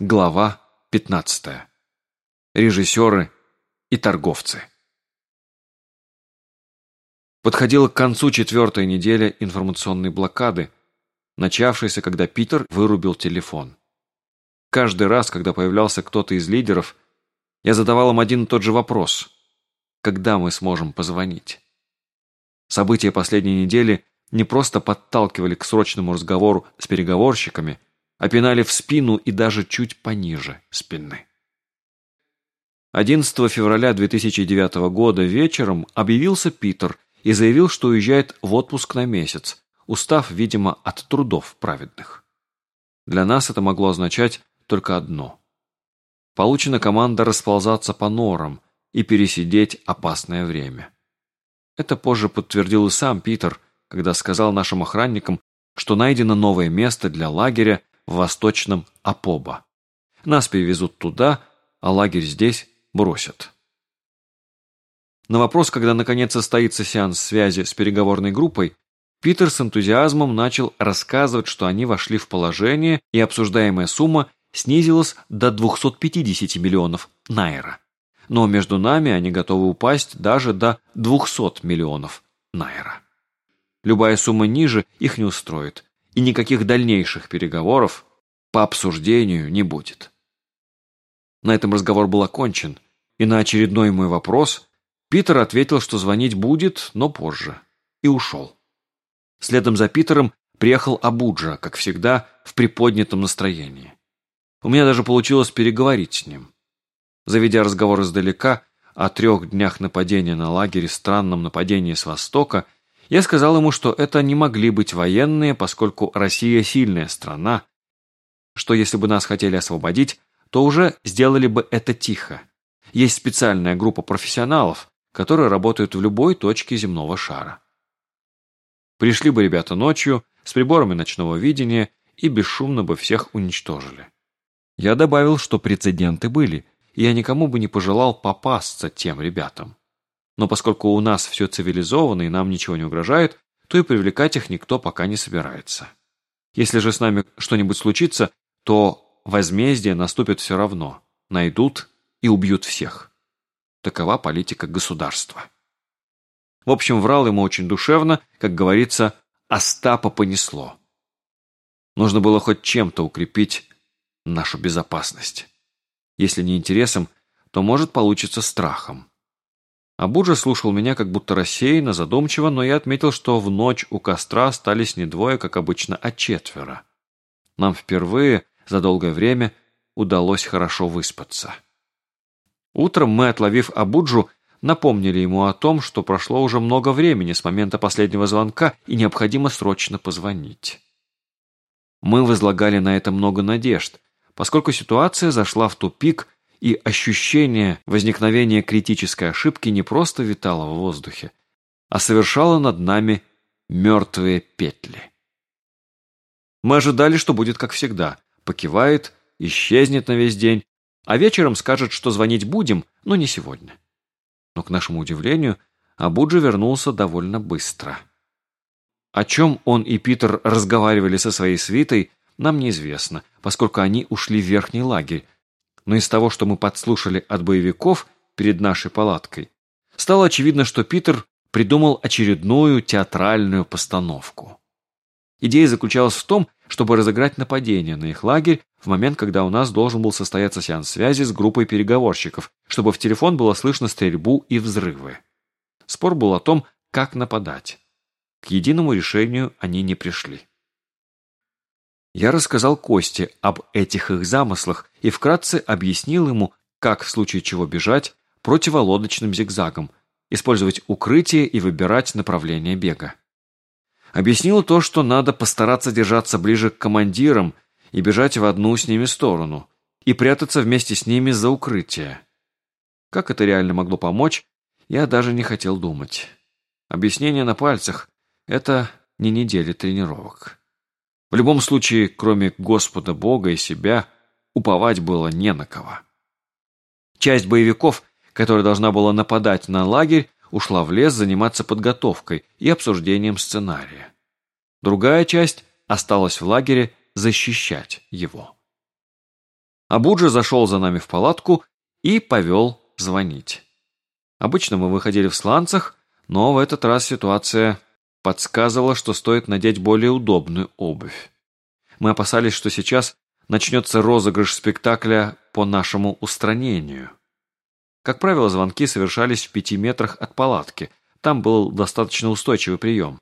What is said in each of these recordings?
Глава 15. Режиссеры и торговцы. Подходила к концу четвертая неделя информационной блокады, начавшейся, когда Питер вырубил телефон. Каждый раз, когда появлялся кто-то из лидеров, я задавал им один и тот же вопрос. Когда мы сможем позвонить? События последней недели не просто подталкивали к срочному разговору с переговорщиками – опинали в спину и даже чуть пониже спины. 11 февраля 2009 года вечером объявился Питер и заявил, что уезжает в отпуск на месяц, устав, видимо, от трудов праведных. Для нас это могло означать только одно. Получена команда расползаться по норам и пересидеть опасное время. Это позже подтвердил и сам Питер, когда сказал нашим охранникам, что найдено новое место для лагеря в восточном Апоба. Нас перевезут туда, а лагерь здесь бросят. На вопрос, когда наконец состоится сеанс связи с переговорной группой, Питер с энтузиазмом начал рассказывать, что они вошли в положение, и обсуждаемая сумма снизилась до 250 миллионов найра. Но между нами они готовы упасть даже до 200 миллионов найра. Любая сумма ниже их не устроит, и никаких дальнейших переговоров по обсуждению не будет. На этом разговор был окончен, и на очередной мой вопрос Питер ответил, что звонить будет, но позже, и ушел. Следом за Питером приехал Абуджа, как всегда, в приподнятом настроении. У меня даже получилось переговорить с ним. Заведя разговор издалека о трех днях нападения на лагере, странном нападении с востока, я сказал ему, что это не могли быть военные, поскольку Россия сильная страна, что если бы нас хотели освободить, то уже сделали бы это тихо. Есть специальная группа профессионалов, которые работают в любой точке земного шара. Пришли бы ребята ночью, с приборами ночного видения, и бесшумно бы всех уничтожили. Я добавил, что прецеденты были, и я никому бы не пожелал попасться тем ребятам. Но поскольку у нас все цивилизовано и нам ничего не угрожает, то и привлекать их никто пока не собирается. Если же с нами что-нибудь случится, то возмездие наступит все равно. Найдут и убьют всех. Такова политика государства. В общем, врал ему очень душевно, как говорится, Остапа понесло. Нужно было хоть чем-то укрепить нашу безопасность. Если не интересом, то может получиться страхом. Абуджа слушал меня как будто рассеянно, задумчиво, но я отметил, что в ночь у костра остались не двое, как обычно, а четверо. Нам впервые за долгое время удалось хорошо выспаться. Утром мы, отловив Абуджу, напомнили ему о том, что прошло уже много времени с момента последнего звонка и необходимо срочно позвонить. Мы возлагали на это много надежд, поскольку ситуация зашла в тупик – и ощущение возникновения критической ошибки не просто витало в воздухе, а совершало над нами мертвые петли. Мы ожидали, что будет как всегда. Покивает, исчезнет на весь день, а вечером скажет, что звонить будем, но не сегодня. Но, к нашему удивлению, Абуджи вернулся довольно быстро. О чем он и Питер разговаривали со своей свитой, нам неизвестно, поскольку они ушли в верхний лагерь, но из того, что мы подслушали от боевиков перед нашей палаткой, стало очевидно, что Питер придумал очередную театральную постановку. Идея заключалась в том, чтобы разыграть нападение на их лагерь в момент, когда у нас должен был состояться сеанс связи с группой переговорщиков, чтобы в телефон было слышно стрельбу и взрывы. Спор был о том, как нападать. К единому решению они не пришли. Я рассказал Косте об этих их замыслах и вкратце объяснил ему, как в случае чего бежать противолодочным зигзагом, использовать укрытие и выбирать направление бега. Объяснил то, что надо постараться держаться ближе к командирам и бежать в одну с ними сторону, и прятаться вместе с ними за укрытие. Как это реально могло помочь, я даже не хотел думать. Объяснение на пальцах – это не недели тренировок. В любом случае, кроме Господа Бога и себя, уповать было не на кого. Часть боевиков, которая должна была нападать на лагерь, ушла в лес заниматься подготовкой и обсуждением сценария. Другая часть осталась в лагере защищать его. Абуджа зашел за нами в палатку и повел звонить. Обычно мы выходили в сланцах, но в этот раз ситуация подсказывала, что стоит надеть более удобную обувь. Мы опасались, что сейчас начнется розыгрыш спектакля по нашему устранению. Как правило, звонки совершались в пяти метрах от палатки. Там был достаточно устойчивый прием.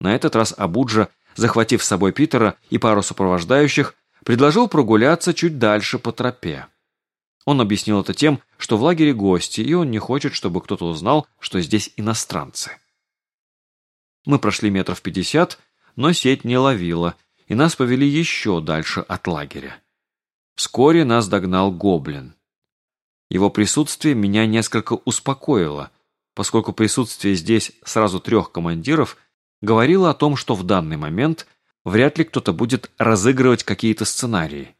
На этот раз Абуджа, захватив с собой Питера и пару сопровождающих, предложил прогуляться чуть дальше по тропе. Он объяснил это тем, что в лагере гости, и он не хочет, чтобы кто-то узнал, что здесь иностранцы. Мы прошли метров пятьдесят, но сеть не ловила, и нас повели еще дальше от лагеря. Вскоре нас догнал гоблин. Его присутствие меня несколько успокоило, поскольку присутствие здесь сразу трех командиров говорило о том, что в данный момент вряд ли кто-то будет разыгрывать какие-то сценарии.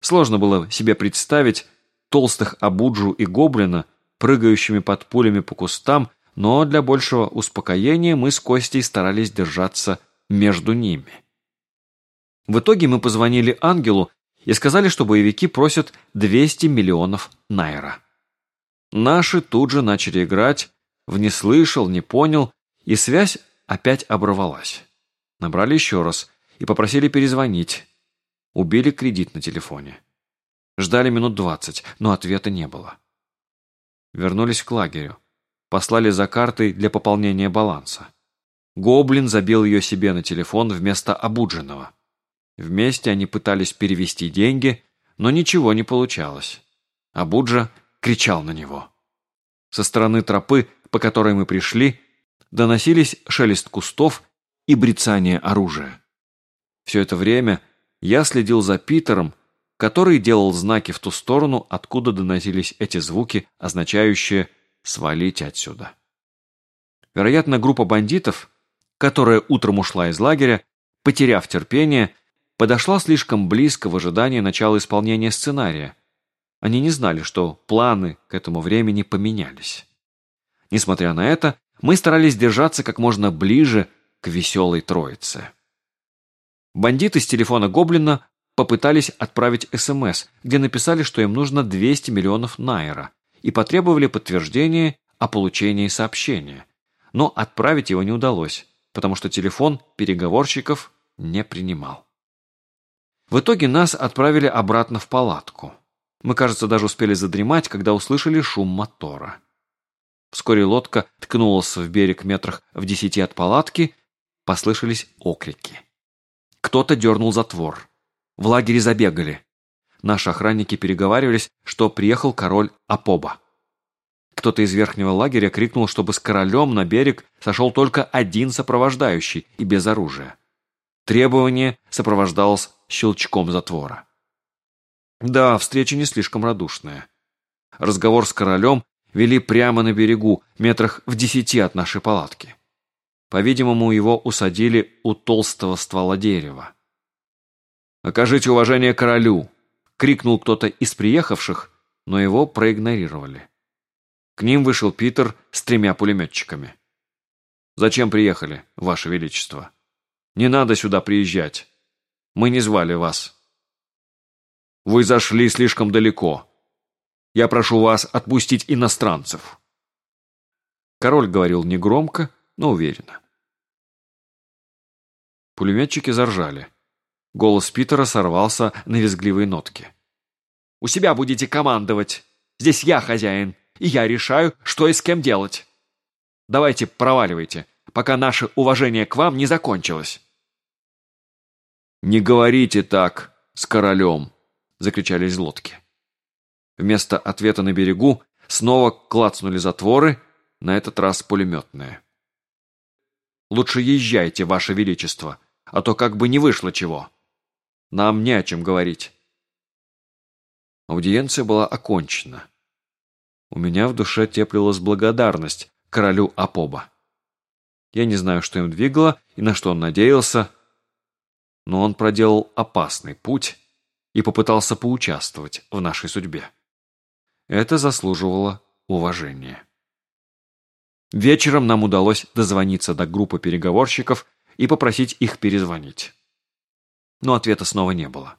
Сложно было себе представить толстых Абуджу и Гоблина, прыгающими под пулями по кустам, но для большего успокоения мы с Костей старались держаться между ними. В итоге мы позвонили Ангелу и сказали, что боевики просят 200 миллионов найра. Наши тут же начали играть в «не слышал», «не понял», и связь опять оборвалась. Набрали еще раз и попросили перезвонить. Убили кредит на телефоне. Ждали минут двадцать, но ответа не было. Вернулись к лагерю. Послали за картой для пополнения баланса. Гоблин забил ее себе на телефон вместо обудженного. Вместе они пытались перевести деньги, но ничего не получалось. Абуджа кричал на него. Со стороны тропы, по которой мы пришли, доносились шелест кустов и брецание оружия. Все это время я следил за Питером, который делал знаки в ту сторону, откуда доносились эти звуки, означающие «свалить отсюда». Вероятно, группа бандитов, которая утром ушла из лагеря, потеряв терпение, подошла слишком близко в ожидании начала исполнения сценария. Они не знали, что планы к этому времени поменялись. Несмотря на это, мы старались держаться как можно ближе к веселой троице. Бандиты с телефона Гоблина попытались отправить СМС, где написали, что им нужно 200 миллионов найра, и потребовали подтверждения о получении сообщения. Но отправить его не удалось, потому что телефон переговорщиков не принимал. В итоге нас отправили обратно в палатку. Мы, кажется, даже успели задремать, когда услышали шум мотора. Вскоре лодка ткнулась в берег метрах в десяти от палатки, послышались окрики. Кто-то дернул затвор. В лагере забегали. Наши охранники переговаривались, что приехал король Апоба. Кто-то из верхнего лагеря крикнул, чтобы с королем на берег сошел только один сопровождающий и без оружия. Требование сопровождалось щелчком затвора. Да, встреча не слишком радушная. Разговор с королем вели прямо на берегу, метрах в десяти от нашей палатки. По-видимому, его усадили у толстого ствола дерева. «Окажите уважение королю!» — крикнул кто-то из приехавших, но его проигнорировали. К ним вышел Питер с тремя пулеметчиками. «Зачем приехали, Ваше Величество? Не надо сюда приезжать. Мы не звали вас». «Вы зашли слишком далеко. Я прошу вас отпустить иностранцев». Король говорил негромко, но уверенно. Пулеметчики заржали. Голос Питера сорвался на визгливые нотки. «У себя будете командовать. Здесь я хозяин, и я решаю, что и с кем делать. Давайте проваливайте, пока наше уважение к вам не закончилось». «Не говорите так с королем!» — закричали из лодки. Вместо ответа на берегу снова клацнули затворы, на этот раз пулеметные. Лучше езжайте, Ваше Величество, а то как бы не вышло чего. Нам не о чем говорить. Аудиенция была окончена. У меня в душе теплилась благодарность королю Апоба. Я не знаю, что им двигало и на что он надеялся, но он проделал опасный путь и попытался поучаствовать в нашей судьбе. Это заслуживало уважения. Вечером нам удалось дозвониться до группы переговорщиков и попросить их перезвонить. Но ответа снова не было.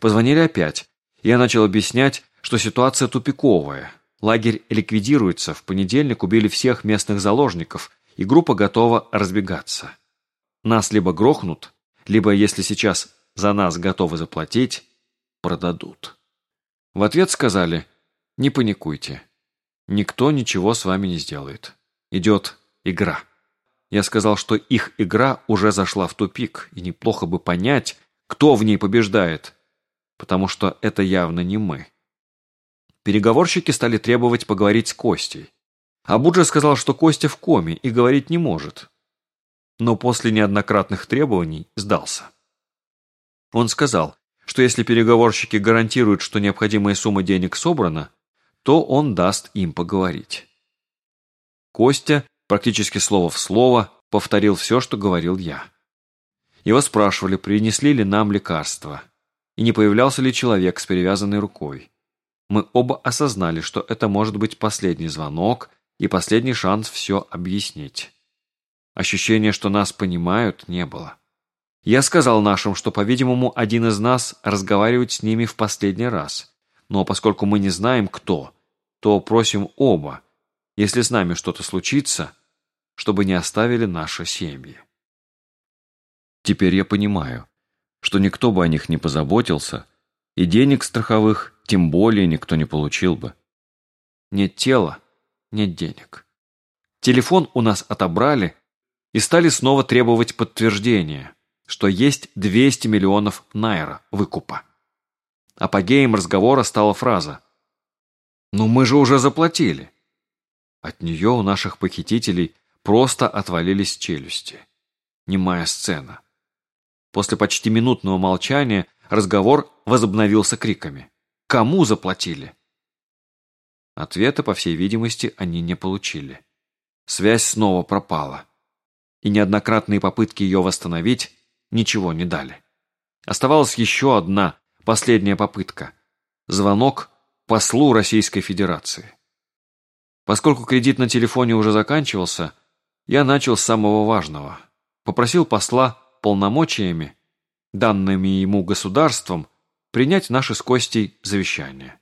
Позвонили опять, Я начал объяснять, что ситуация тупиковая. Лагерь ликвидируется, в понедельник убили всех местных заложников, и группа готова разбегаться. Нас либо грохнут, либо, если сейчас за нас готовы заплатить, продадут. В ответ сказали, не паникуйте, никто ничего с вами не сделает. Идет игра. Я сказал, что их игра уже зашла в тупик, и неплохо бы понять, кто в ней побеждает, потому что это явно не мы. Переговорщики стали требовать поговорить с Костей. Абуджа сказал, что Костя в коме и говорить не может. Но после неоднократных требований сдался. Он сказал, что если переговорщики гарантируют, что необходимая сумма денег собрана, то он даст им поговорить. Костя, практически слово в слово, повторил все, что говорил я. Его спрашивали, принесли ли нам лекарства, и не появлялся ли человек с перевязанной рукой. Мы оба осознали, что это может быть последний звонок и последний шанс все объяснить. Ощущения, что нас понимают, не было. Я сказал нашим, что, по-видимому, один из нас разговаривает с ними в последний раз. Но поскольку мы не знаем, кто, то просим оба, если с нами что-то случится, чтобы не оставили наши семьи. Теперь я понимаю, что никто бы о них не позаботился, и денег страховых тем более никто не получил бы. Нет тела, нет денег. Телефон у нас отобрали и стали снова требовать подтверждения что есть 200 миллионов найра выкупа. Апогеем разговора стала фраза «Ну мы же уже заплатили». От нее у наших похитителей просто отвалились челюсти. Немая сцена. После почти минутного молчания разговор возобновился криками. «Кому заплатили?» Ответа, по всей видимости, они не получили. Связь снова пропала. И неоднократные попытки ее восстановить ничего не дали. Оставалась еще одна, последняя попытка. Звонок послу Российской Федерации. Поскольку кредит на телефоне уже заканчивался, я начал с самого важного. Попросил посла полномочиями, данными ему государством, принять наши с Костей завещание.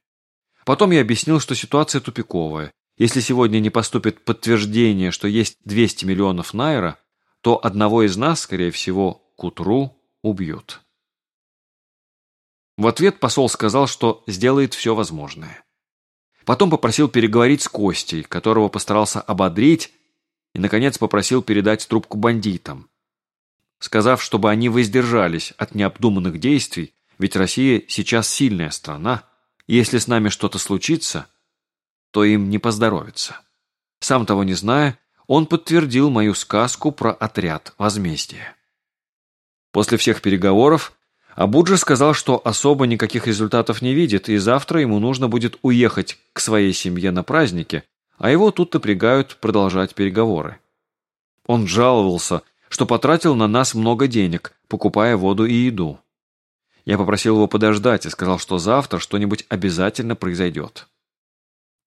Потом я объяснил, что ситуация тупиковая. Если сегодня не поступит подтверждение, что есть 200 миллионов найра, то одного из нас, скорее всего, к утру убьют. В ответ посол сказал, что сделает все возможное. Потом попросил переговорить с Костей, которого постарался ободрить, и, наконец, попросил передать трубку бандитам, сказав, чтобы они воздержались от необдуманных действий, ведь Россия сейчас сильная страна, и если с нами что-то случится, то им не поздоровится. Сам того не зная, он подтвердил мою сказку про отряд возмездия. После всех переговоров Абуджа сказал, что особо никаких результатов не видит, и завтра ему нужно будет уехать к своей семье на празднике, а его тут напрягают продолжать переговоры. Он жаловался, что потратил на нас много денег, покупая воду и еду. Я попросил его подождать и сказал, что завтра что-нибудь обязательно произойдет.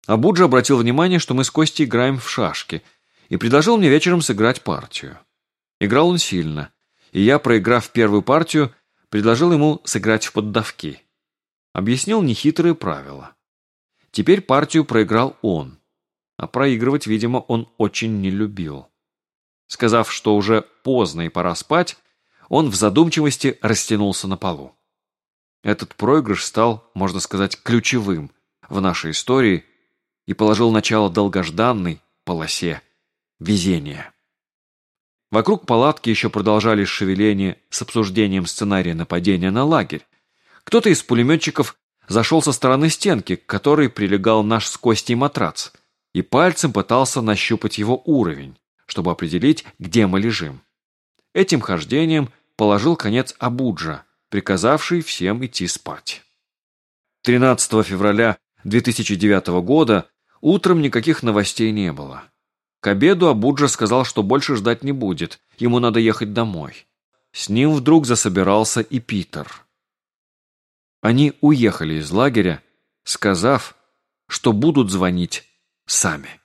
Абуджа обратил внимание, что мы с Костей играем в шашки, и предложил мне вечером сыграть партию. Играл он сильно – и я, проиграв первую партию, предложил ему сыграть в поддавки. Объяснил нехитрые правила. Теперь партию проиграл он, а проигрывать, видимо, он очень не любил. Сказав, что уже поздно и пора спать, он в задумчивости растянулся на полу. Этот проигрыш стал, можно сказать, ключевым в нашей истории и положил начало долгожданной полосе везения. Вокруг палатки еще продолжались шевеления с обсуждением сценария нападения на лагерь. Кто-то из пулеметчиков зашел со стороны стенки, к которой прилегал наш с Костей матрац, и пальцем пытался нащупать его уровень, чтобы определить, где мы лежим. Этим хождением положил конец Абуджа, приказавший всем идти спать. 13 февраля 2009 года утром никаких новостей не было. К обеду Абуджа сказал, что больше ждать не будет, ему надо ехать домой. С ним вдруг засобирался и Питер. Они уехали из лагеря, сказав, что будут звонить сами.